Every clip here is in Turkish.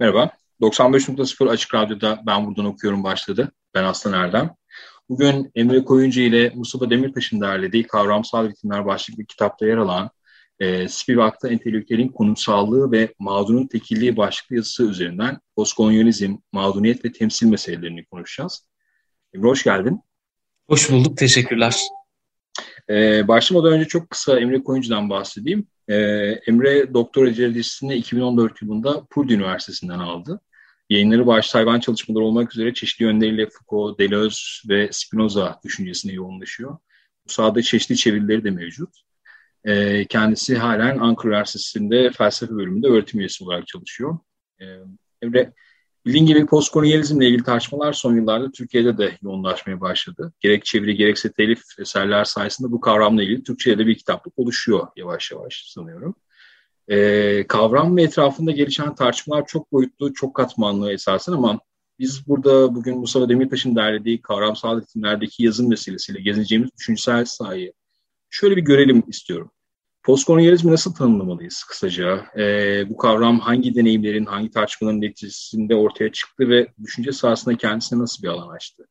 Merhaba, 95.0 Açık Radyo'da Ben Buradan Okuyorum başladı. Ben Aslan Erdem. Bugün Emre Koyuncu ile Mustafa Demirtaş'ın derlediği Kavramsal Ritimler başlıklı kitapta yer alan e, Spivak'ta entelektüelin konumsallığı ve mağdurun tekilliği başlıklı yazısı üzerinden postkolonyalizm, mağduriyet ve temsil meselelerini konuşacağız. Emre hoş geldin. Hoş bulduk, teşekkürler. Ee, başlamadan önce çok kısa Emre Koyuncu'dan bahsedeyim. Ee, Emre doktora derecesini 2014 yılında Purdue Üniversitesi'nden aldı. Yayınları başta hayvan çalışmaları olmak üzere çeşitli yönleriyle Foucault, Deleuze ve Spinoza düşüncesine yoğunlaşıyor. Bu sahada çeşitli çevirileri de mevcut. Ee, kendisi halen Ankara Üniversitesi'nde felsefe bölümünde öğretim üyesi olarak çalışıyor. Ee, Emre, bildiğin gibi postkolonyalizmle ilgili tartışmalar son yıllarda Türkiye'de de yoğunlaşmaya başladı. Gerek çeviri gerekse telif eserler sayesinde bu kavramla ilgili Türkçe'de bir kitaplık oluşuyor yavaş yavaş sanıyorum. Ee, kavram ve etrafında gelişen tartışmalar çok boyutlu, çok katmanlı esasen ama biz burada bugün Mustafa Demirtaş'ın derlediği kavramsal ritimlerdeki yazım meselesiyle gezeceğimiz düşünsel sahayı şöyle bir görelim istiyorum. Postkolonyalizmi nasıl tanımlamalıyız kısaca? Ee, bu kavram hangi deneyimlerin, hangi tartışmaların neticesinde ortaya çıktı ve düşünce sahasında kendisine nasıl bir alan açtı?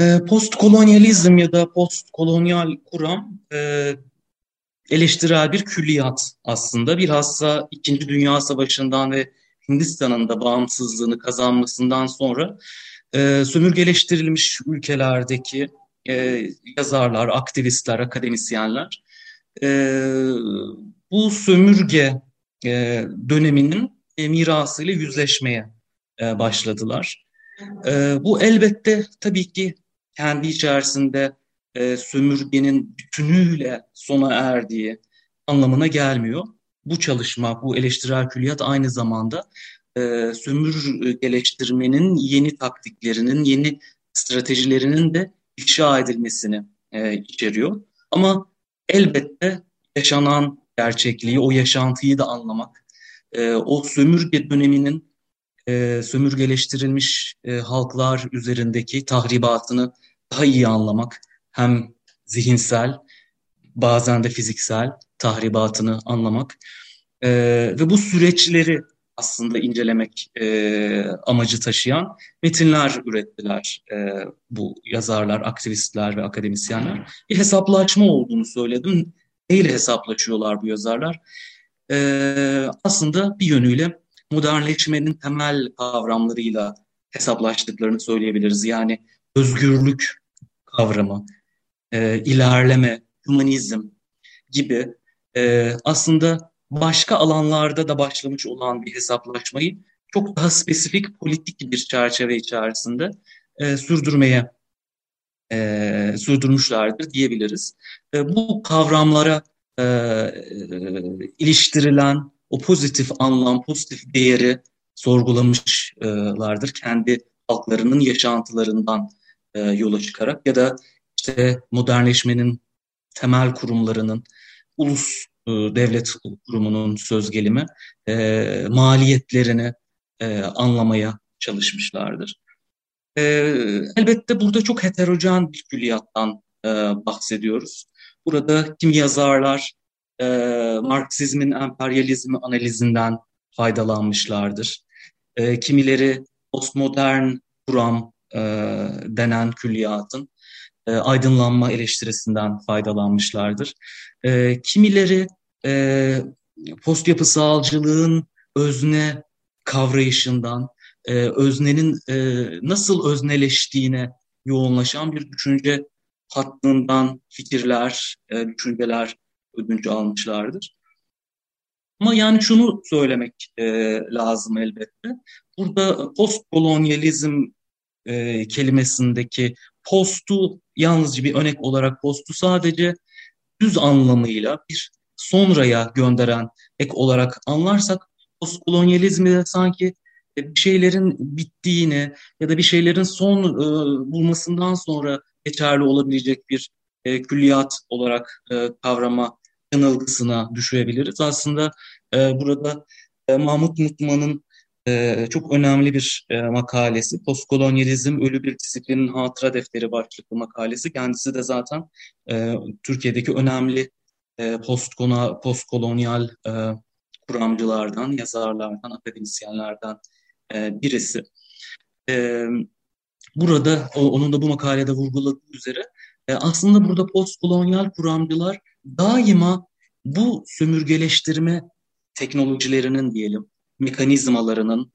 Ee, postkolonyalizm ya da postkolonyal kuram e, eleştirel bir külliyat aslında. Bilhassa İkinci Dünya Savaşı'ndan ve Hindistan'ın da bağımsızlığını kazanmasından sonra e, sömürgeleştirilmiş ülkelerdeki e, yazarlar, aktivistler, akademisyenler e, bu sömürge e, döneminin e, mirasıyla yüzleşmeye e, başladılar. E, bu elbette tabii ki kendi içerisinde e, sömürgenin bütünüyle sona erdiği anlamına gelmiyor. Bu çalışma, bu eleştirel külliyat aynı zamanda e, sömürgeleştirmenin yeni taktiklerinin, yeni stratejilerinin de ifşa edilmesini e, içeriyor. Ama elbette yaşanan gerçekliği, o yaşantıyı da anlamak, e, o sömürge döneminin e, sömürgeleştirilmiş e, halklar üzerindeki tahribatını daha iyi anlamak, hem zihinsel, bazen de fiziksel tahribatını anlamak e, ve bu süreçleri aslında incelemek e, amacı taşıyan metinler ürettiler e, bu yazarlar, aktivistler ve akademisyenler. Bir hesaplaşma olduğunu söyledim. Neyle hesaplaşıyorlar bu yazarlar? E, aslında bir yönüyle modernleşmenin temel kavramlarıyla hesaplaştıklarını söyleyebiliriz. Yani özgürlük kavramı, e, ilerleme, humanizm gibi e, aslında başka alanlarda da başlamış olan bir hesaplaşmayı çok daha spesifik politik bir çerçeve içerisinde e, sürdürmeye e, sürdürmüşlerdir diyebiliriz. E, bu kavramlara e, e, iliştirilen o pozitif anlam, pozitif değeri sorgulamışlardır. Kendi halklarının yaşantılarından e, yola çıkarak ya da işte modernleşmenin temel kurumlarının ulus e, devlet kurumunun söz gelimi e, maliyetlerini e, anlamaya çalışmışlardır. E, elbette burada çok heterojen bir külliyattan e, bahsediyoruz. Burada kim yazarlar e, Marksizmin emperyalizmi analizinden faydalanmışlardır. E, kimileri postmodern kuram e, denen külliyatın e, aydınlanma eleştirisinden faydalanmışlardır. E, kimileri e, post yapısalcılığın özne kavrayışından, e, öznenin e, nasıl özneleştiğine yoğunlaşan bir düşünce hattından fikirler, e, düşünceler ödünç almışlardır. Ama yani şunu söylemek e, lazım elbette. Burada postkolonyalizm e, kelimesindeki postu yalnızca bir örnek olarak postu sadece düz anlamıyla bir sonraya gönderen ek olarak anlarsak postkolonyalizmi de sanki e, bir şeylerin bittiğini ya da bir şeylerin son e, bulmasından sonra geçerli olabilecek bir e, külliyat olarak e, kavrama yanılgısına düşebiliriz. Aslında e, burada e, Mahmut Mutman'ın e, çok önemli bir e, makalesi. Postkolonyalizm Ölü Bir Disiplinin Hatıra Defteri başlıklı makalesi. Kendisi de zaten e, Türkiye'deki önemli e, postkona, postkolonyal e, kuramcılardan, yazarlardan, akademisyenlerden e, birisi. E, burada, o, onun da bu makalede vurguladığı üzere e, aslında burada postkolonyal kuramcılar daima bu sömürgeleştirme teknolojilerinin diyelim, mekanizmalarının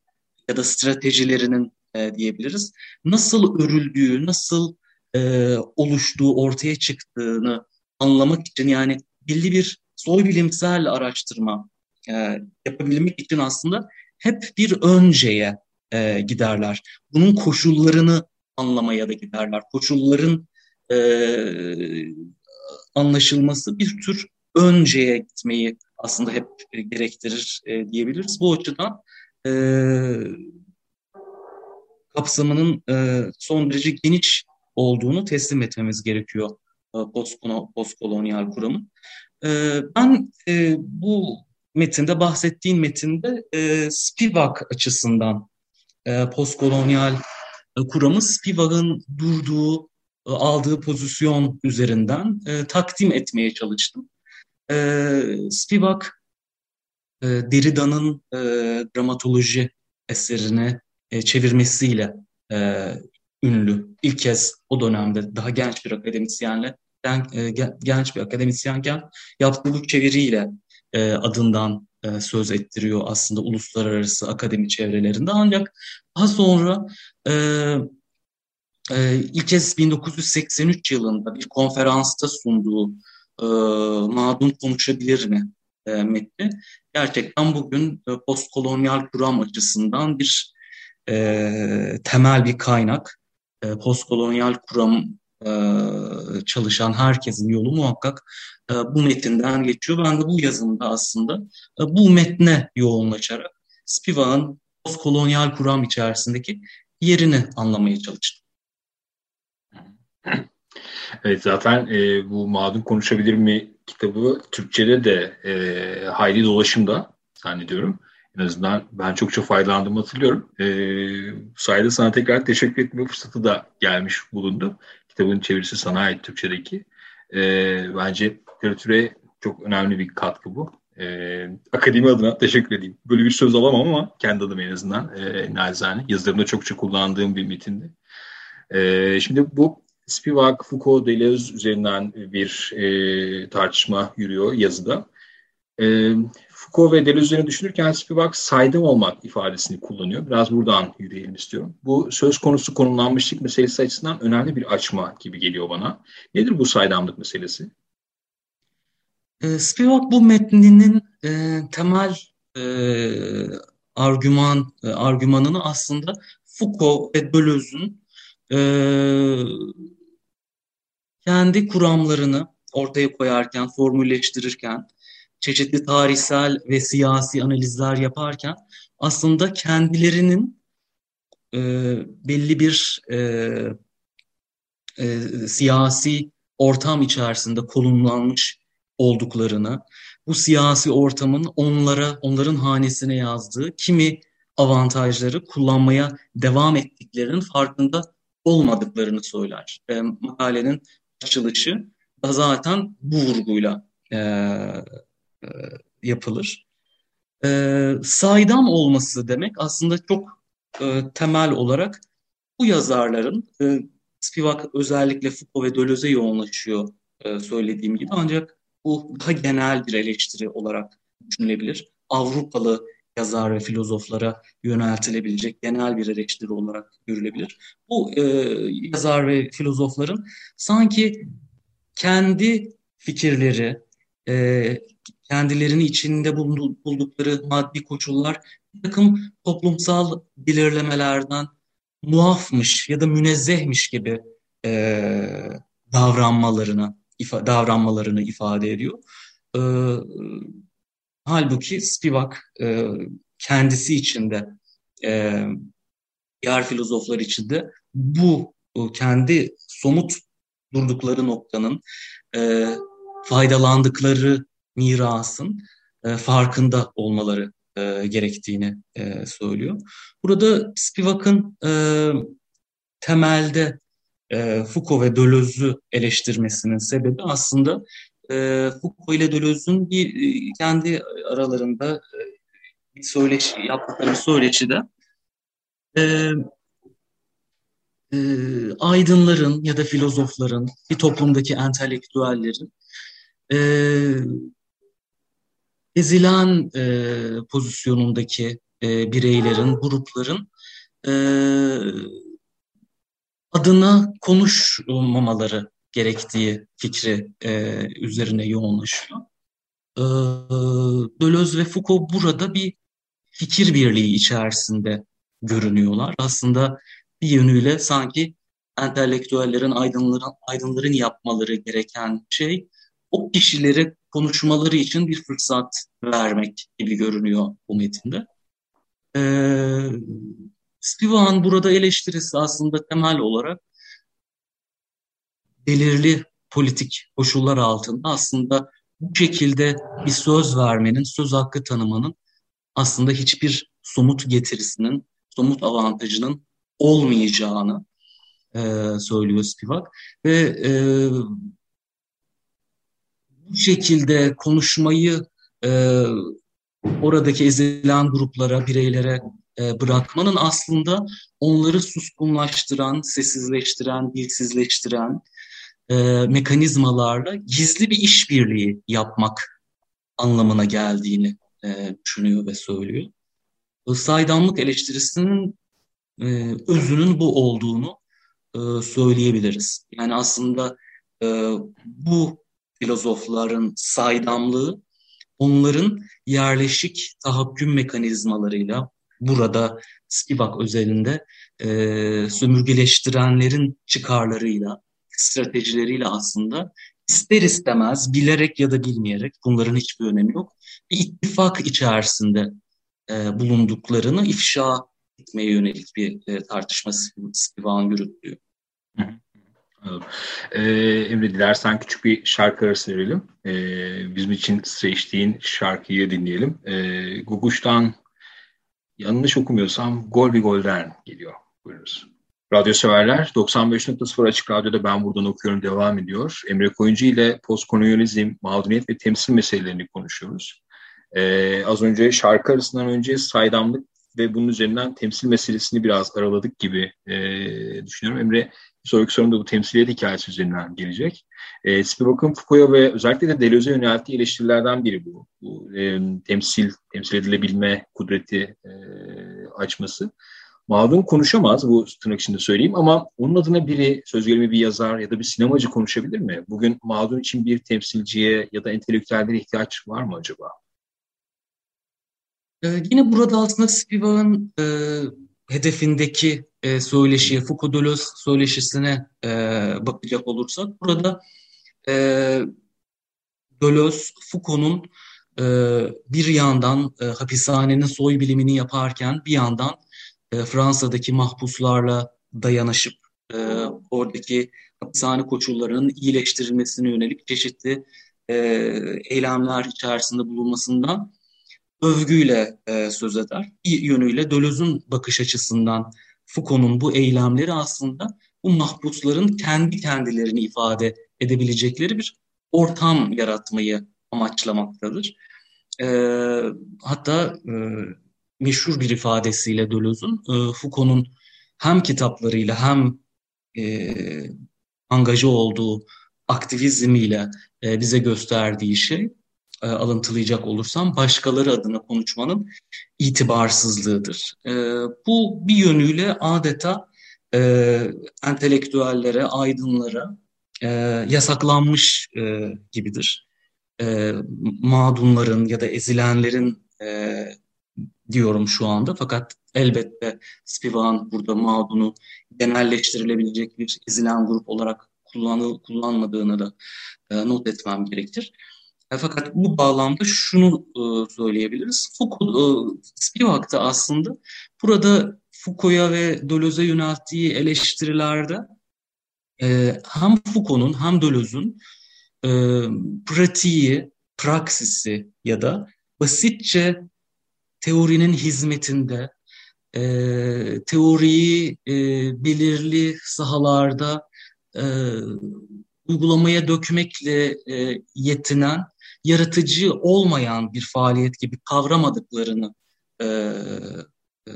ya da stratejilerinin e, diyebiliriz. Nasıl örüldüğü, nasıl e, oluştuğu, ortaya çıktığını anlamak için yani belli bir soy bilimsel araştırma e, yapabilmek için aslında hep bir önceye e, giderler. Bunun koşullarını anlamaya da giderler. Koşulların e, anlaşılması bir tür önceye gitmeyi aslında hep gerektirir e, diyebiliriz. Bu açıdan e, kapsamının e, son derece geniş olduğunu teslim etmemiz gerekiyor postkolonyal kuramın. E, ben e, bu metinde bahsettiğin metinde e, Spivak açısından e, postkolonyal e, kuramı Spivak'ın durduğu, e, aldığı pozisyon üzerinden e, takdim etmeye çalıştım. E, Spivak e, Derrida'nın e, dramatoloji eserini e, çevirmesiyle e, ünlü. İlk kez o dönemde daha genç bir akademisyenle e, genç bir akademisyenken yaptığı bu çeviriyle e, adından e, söz ettiriyor aslında uluslararası akademi çevrelerinde. Ancak daha sonra ilk kez 1983 yılında bir konferansta sunduğu Madun Konuşabilir mi metni gerçekten bugün postkolonyal kuram açısından bir temel bir kaynak. Postkolonyal kuram çalışan herkesin yolu muhakkak e, bu metinden geçiyor. Ben de bu yazımda aslında e, bu metne yoğunlaşarak Spivak'ın postkolonyal kuram içerisindeki yerini anlamaya çalıştım. Evet zaten e, bu Mağdun Konuşabilir mi kitabı Türkçe'de de e, hayli dolaşımda zannediyorum. En azından ben çokça faydalandığımı hatırlıyorum. E, bu sayede sana tekrar teşekkür etme fırsatı da gelmiş bulundu. Kitabın çevirisi sana ait Türkçedeki. E, bence literatüre çok önemli bir katkı bu. E, akademi adına teşekkür edeyim. Böyle bir söz alamam ama kendi adıma en azından e, nacizane. Yazılarımda çokça kullandığım bir metindi. E, şimdi bu Spivak, Foucault, Deleuze üzerinden bir e, tartışma yürüyor yazıda. E, Foucault ve Deleuze üzerine düşünürken Spivak saydam olmak ifadesini kullanıyor. Biraz buradan yürüyelim istiyorum. Bu söz konusu konumlanmışlık meselesi açısından önemli bir açma gibi geliyor bana. Nedir bu saydamlık meselesi? E, Spivak bu metninin e, temel e, argüman e, argümanını aslında Foucault ve Deleuze'ün e, kendi kuramlarını ortaya koyarken, formülleştirirken, çeşitli tarihsel ve siyasi analizler yaparken aslında kendilerinin e, belli bir e, e, siyasi ortam içerisinde konumlanmış olduklarını, bu siyasi ortamın onlara, onların hanesine yazdığı kimi avantajları kullanmaya devam ettiklerinin farkında olmadıklarını söyler. E, makalenin açılışı da zaten bu vurguyla e, e, yapılır. E, saydam olması demek aslında çok e, temel olarak bu yazarların e, Spivak özellikle Foucault ve Deleuze'e yoğunlaşıyor e, söylediğim gibi ancak bu daha genel bir eleştiri olarak düşünülebilir. Avrupalı yazar ve filozoflara yöneltilebilecek genel bir eleştiri olarak görülebilir. Bu e, yazar ve filozofların sanki kendi fikirleri, e, kendilerini içinde buldukları maddi koşullar bir takım toplumsal belirlemelerden muafmış ya da münezzehmiş gibi e, davranmalarını ifa, davranmalarını ifade ediyor. E, halbuki Spivak e, kendisi içinde e, diğer filozoflar içinde bu kendi somut durdukları noktanın e, faydalandıkları mirasın e, farkında olmaları e, gerektiğini e, söylüyor. Burada Spivak'ın temelde Foucault ve Deleuze'ü eleştirmesinin sebebi aslında Foucault ile Deleuze'ün bir kendi aralarında bir söyleşi yaptıkları söyleşide e, aydınların ya da filozofların, bir toplumdaki entelektüellerin e, ezilen e, pozisyonundaki e, bireylerin, grupların e, adına konuşmamaları gerektiği fikri e, üzerine yoğunlaşıyor. E, Deleuze ve Foucault burada bir fikir birliği içerisinde görünüyorlar. Aslında bir yönüyle sanki entelektüellerin, aydınların, aydınların yapmaları gereken şey o kişileri konuşmaları için bir fırsat vermek gibi görünüyor bu metinde. Ee, Spivak'ın burada eleştirisi aslında temel olarak belirli politik koşullar altında aslında bu şekilde bir söz vermenin, söz hakkı tanımanın aslında hiçbir somut getirisinin, somut avantajının olmayacağını e, söylüyor Spivak. Ve e, şekilde konuşmayı e, oradaki ezilen gruplara, bireylere e, bırakmanın aslında onları suskunlaştıran, sessizleştiren, dilsizleştiren e, mekanizmalarla gizli bir işbirliği yapmak anlamına geldiğini e, düşünüyor ve söylüyor. Saydamlık eleştirisinin e, özünün bu olduğunu e, söyleyebiliriz. Yani aslında e, bu filozofların saydamlığı onların yerleşik tahakküm mekanizmalarıyla burada Spivak özelinde e, sömürgeleştirenlerin çıkarlarıyla, stratejileriyle aslında ister istemez bilerek ya da bilmeyerek bunların hiçbir önemi yok. Bir ittifak içerisinde e, bulunduklarını ifşa etmeye yönelik bir e, tartışma Spivak'ın yürüttüğü. Ee, Emre dilersen küçük bir şarkı arası verelim. Ee, bizim için seçtiğin şarkıyı dinleyelim. Ee, Guguş'tan yanlış okumuyorsam Gol bir Golden geliyor. Buyurunuz. Radyo severler 95.0 Açık Radyo'da Ben Buradan Okuyorum devam ediyor. Emre Koyuncu ile postkolonyalizm, mağduriyet ve temsil meselelerini konuşuyoruz. Ee, az önce şarkı arasından önce saydamlık ve bunun üzerinden temsil meselesini biraz araladık gibi e, düşünüyorum. Emre sonraki sorumda bu temsiliyet hikayesi üzerinden gelecek. E, Spivak'ın Foucault'a ve özellikle de Deleuze'e yönelttiği eleştirilerden biri bu. bu e, temsil, temsil edilebilme kudreti e, açması. Mağdun konuşamaz bu tırnak içinde söyleyeyim ama onun adına biri söz gelimi bir yazar ya da bir sinemacı konuşabilir mi? Bugün mağdun için bir temsilciye ya da entelektüellere ihtiyaç var mı acaba? Ee, yine burada aslında Spivak'ın e, hedefindeki e, söyleşiye, Foucault-Deleuze söyleşisine e, bakacak olursak burada e, Deleuze, Foucault'un e, bir yandan e, hapishanenin soy bilimini yaparken bir yandan e, Fransa'daki mahpuslarla dayanışıp e, oradaki hapishane koşullarının iyileştirilmesine yönelik çeşitli e, eylemler içerisinde bulunmasından övgüyle e, söz eder. Bir yönüyle Deleuze'ün bakış açısından Foucault'un bu eylemleri aslında bu mahpusların kendi kendilerini ifade edebilecekleri bir ortam yaratmayı amaçlamaktadır. E, hatta e, meşhur bir ifadesiyle Deleuze'ün e, Foucault'un hem kitaplarıyla hem e, angaja olduğu aktivizmiyle e, bize gösterdiği şey e, alıntılayacak olursam başkaları adına konuşmanın itibarsızlığıdır. E, bu bir yönüyle adeta e, entelektüellere, aydınlara yasaklanmış gibidir. E, mağdunların ya da ezilenlerin diyorum şu anda. Fakat elbette Spivak'ın burada mağdunu genelleştirilebilecek bir ezilen grup olarak kullanı, kullanmadığını da not etmem gerekir. E, fakat bu bağlamda şunu e, söyleyebiliriz. Foucault, e, Spivak da aslında burada Foucault'a ve Deleuze'e yönelttiği eleştirilerde e, hem Foucault'un hem Deleuze'ün e, pratiği, praksisi ya da basitçe teorinin hizmetinde teoriyi belirli sahalarda uygulamaya dökmekle yetinen, yaratıcı olmayan bir faaliyet gibi kavramadıklarını e, e,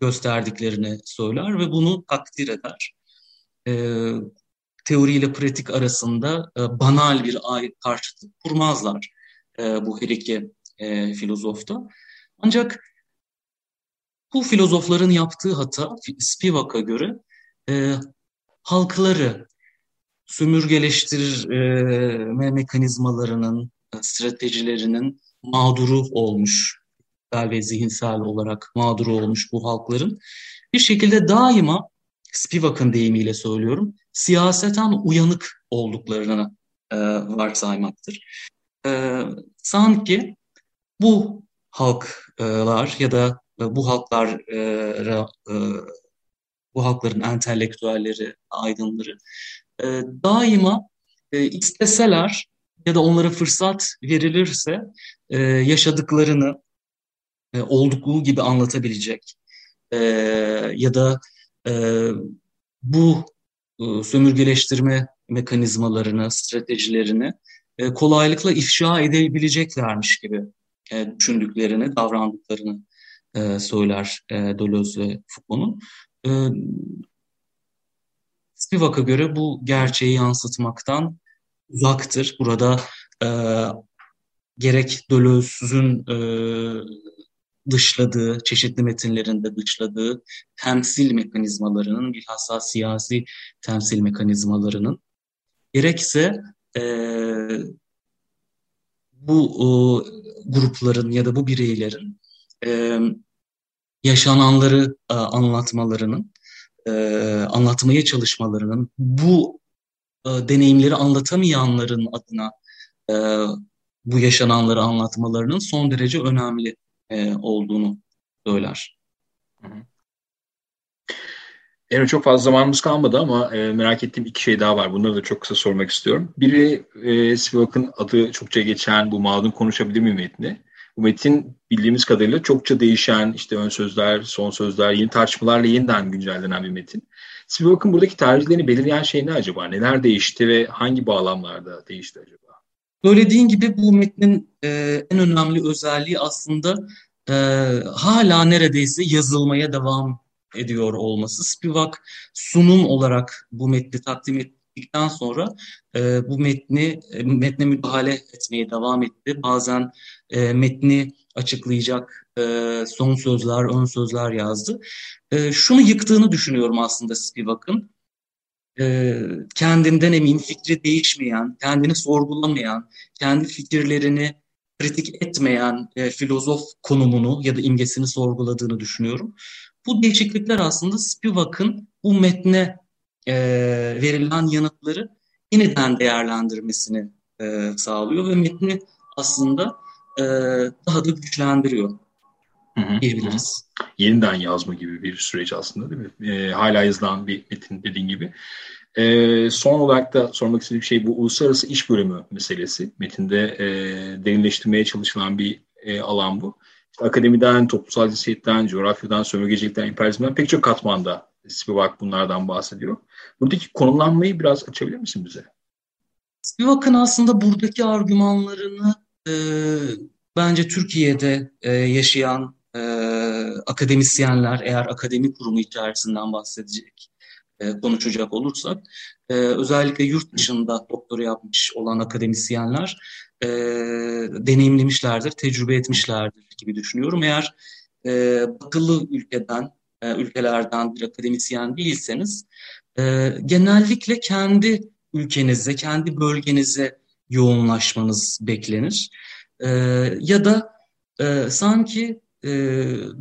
gösterdiklerini söyler ve bunu takdir eder. E, teoriyle pratik arasında e, banal bir karşıtlık kurmazlar e, bu her iki e, filozofta. Ancak bu filozofların yaptığı hata Spivak'a göre e, halkları sömürgeleştirme mekanizmalarının, stratejilerinin mağduru olmuş ve zihinsel olarak mağduru olmuş bu halkların bir şekilde daima Spivak'ın deyimiyle söylüyorum siyaseten uyanık olduklarını e, varsaymaktır. E, sanki bu halklar ya da bu halklar e, bu halkların entelektüelleri, aydınları e, daima e, isteseler ya da onlara fırsat verilirse e, yaşadıklarını e, oldukluğu gibi anlatabilecek e, ya da e, bu e, sömürgeleştirme mekanizmalarını, stratejilerini e, kolaylıkla ifşa edebileceklermiş gibi e, düşündüklerini, davrandıklarını e, söyler e, Deleuze ve Foucault'un. E, Spivak'a göre bu gerçeği yansıtmaktan uzaktır. Burada e, gerek Deleuze'ün e, dışladığı, çeşitli metinlerinde dışladığı temsil mekanizmalarının, bilhassa siyasi temsil mekanizmalarının, gerekse e, bu e, grupların ya da bu bireylerin e, yaşananları e, anlatmalarının, e, anlatmaya çalışmalarının, bu e, deneyimleri anlatamayanların adına e, bu yaşananları anlatmalarının son derece önemli e, olduğunu söyler. Evet çok fazla zamanımız kalmadı ama e, merak ettiğim iki şey daha var. Bunları da çok kısa sormak istiyorum. Biri e, Spivak'ın adı çokça geçen bu mağdun konuşabilir mi metni? Bu metin bildiğimiz kadarıyla çokça değişen işte ön sözler, son sözler, yeni tartışmalarla yeniden güncellenen bir metin. Spivak'ın buradaki tercihlerini belirleyen şey ne acaba? Neler değişti ve hangi bağlamlarda değişti acaba? Söylediğin gibi bu metnin e, en önemli özelliği aslında e, hala neredeyse yazılmaya devam ediyor olması. Spivak sunum olarak bu metni takdim ettikten sonra e, bu metni e, metne müdahale etmeye devam etti. Bazen e, metni açıklayacak e, son sözler, ön sözler yazdı. E, şunu yıktığını düşünüyorum aslında Spivak'ın e, kendinden emin, fikri değişmeyen, kendini sorgulamayan, kendi fikirlerini kritik etmeyen e, filozof konumunu ya da imgesini sorguladığını düşünüyorum. Bu değişiklikler aslında Spivak'ın bu metne e, verilen yanıtları yeniden değerlendirmesini e, sağlıyor ve metni aslında e, daha da güçlendiriyor diyebiliriz. Yeniden yazma gibi bir süreç aslında değil mi? E, hala yazılan bir metin dediğin gibi. E, son olarak da sormak istediğim şey bu uluslararası iş bölümü meselesi. Metinde e, derinleştirmeye çalışılan bir e, alan bu. İşte akademiden, toplumsal cinsiyetten, coğrafyadan, sömürgecilikten, emperyalizmden pek çok katmanda Spivak bunlardan bahsediyor. Buradaki konumlanmayı biraz açabilir misin bize? Spivak'ın aslında buradaki argümanlarını e, bence Türkiye'de e, yaşayan e, akademisyenler eğer akademi kurumu içerisinden bahsedecek, e, konuşacak olursak e, özellikle yurt dışında doktora yapmış olan akademisyenler e, deneyimlemişlerdir, tecrübe etmişlerdir gibi düşünüyorum. Eğer e, batılı ülkeden, e, ülkelerden bir akademisyen değilseniz e, genellikle kendi ülkenize, kendi bölgenize yoğunlaşmanız beklenir. E, ya da e, sanki e,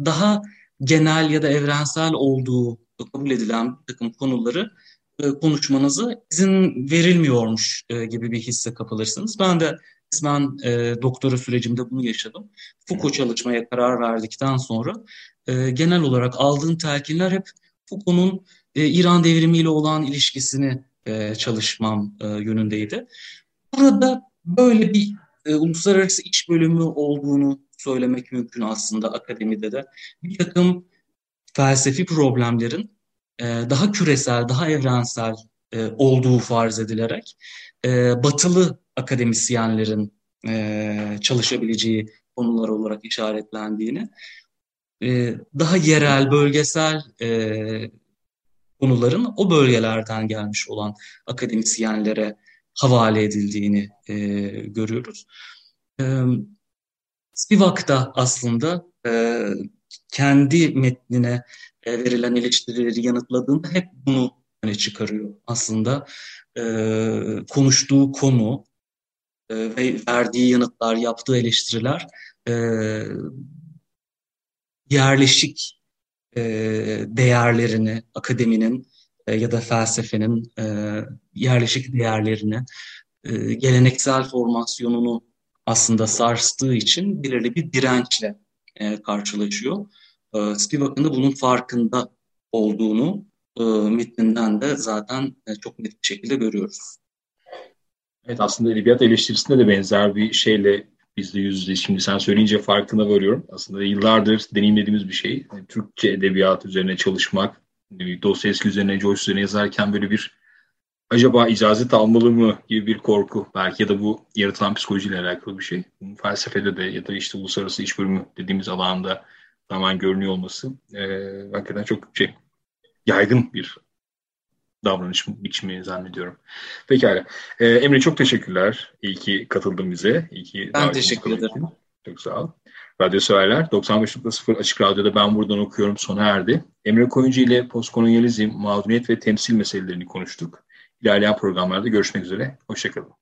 daha genel ya da evrensel olduğu kabul edilen bir takım konuları e, konuşmanızı izin verilmiyormuş e, gibi bir hisse kapılırsınız. Ben de kısmen e, doktora sürecimde bunu yaşadım. Foucault çalışmaya karar verdikten sonra e, genel olarak aldığım telkinler hep Foucault'un e, İran devrimiyle olan ilişkisini e, çalışmam e, yönündeydi. Burada böyle bir e, uluslararası iç bölümü olduğunu söylemek mümkün aslında akademide de. Bir takım felsefi problemlerin e, daha küresel, daha evrensel e, olduğu farz edilerek e, batılı akademisyenlerin e, çalışabileceği konular olarak işaretlendiğini, e, daha yerel, bölgesel e, konuların o bölgelerden gelmiş olan akademisyenlere havale edildiğini e, görüyoruz. E, Spivak da aslında e, kendi metnine e, verilen eleştirileri yanıtladığında hep bunu öne çıkarıyor. Aslında e, konuştuğu konu e, ve verdiği yanıtlar, yaptığı eleştiriler e, yerleşik e, değerlerini, akademinin e, ya da felsefenin e, yerleşik değerlerini, e, geleneksel formasyonunu aslında sarstığı için belirli bir dirençle e, karşılaşıyor. E, Spivak'ın da bunun farkında olduğunu e, metninden de zaten e, çok net bir şekilde görüyoruz. Evet aslında edebiyat eleştirisinde de benzer bir şeyle biz de yüz yüze şimdi sen söyleyince farkına varıyorum. Aslında yıllardır deneyimlediğimiz bir şey. Yani Türkçe edebiyat üzerine çalışmak, Dostoyevski üzerine, Joyce üzerine yazarken böyle bir acaba icazet almalı mı gibi bir korku. Belki ya da bu yaratılan psikolojiyle alakalı bir şey. Felsefede de ya da işte uluslararası iş bölümü dediğimiz alanda tamamen görünüyor olması e, hakikaten çok şey yaygın bir davranış biçimi zannediyorum. Pekala. Ee, Emre çok teşekkürler. İyi ki katıldın bize. İyi ki ben teşekkür ederim. Çok sağ ol. Radyo severler 95.0 Açık Radyo'da ben buradan okuyorum sona erdi. Emre Koyuncu ile postkolonyalizm, mağduriyet ve temsil meselelerini konuştuk. İlerleyen programlarda görüşmek üzere. Hoşçakalın.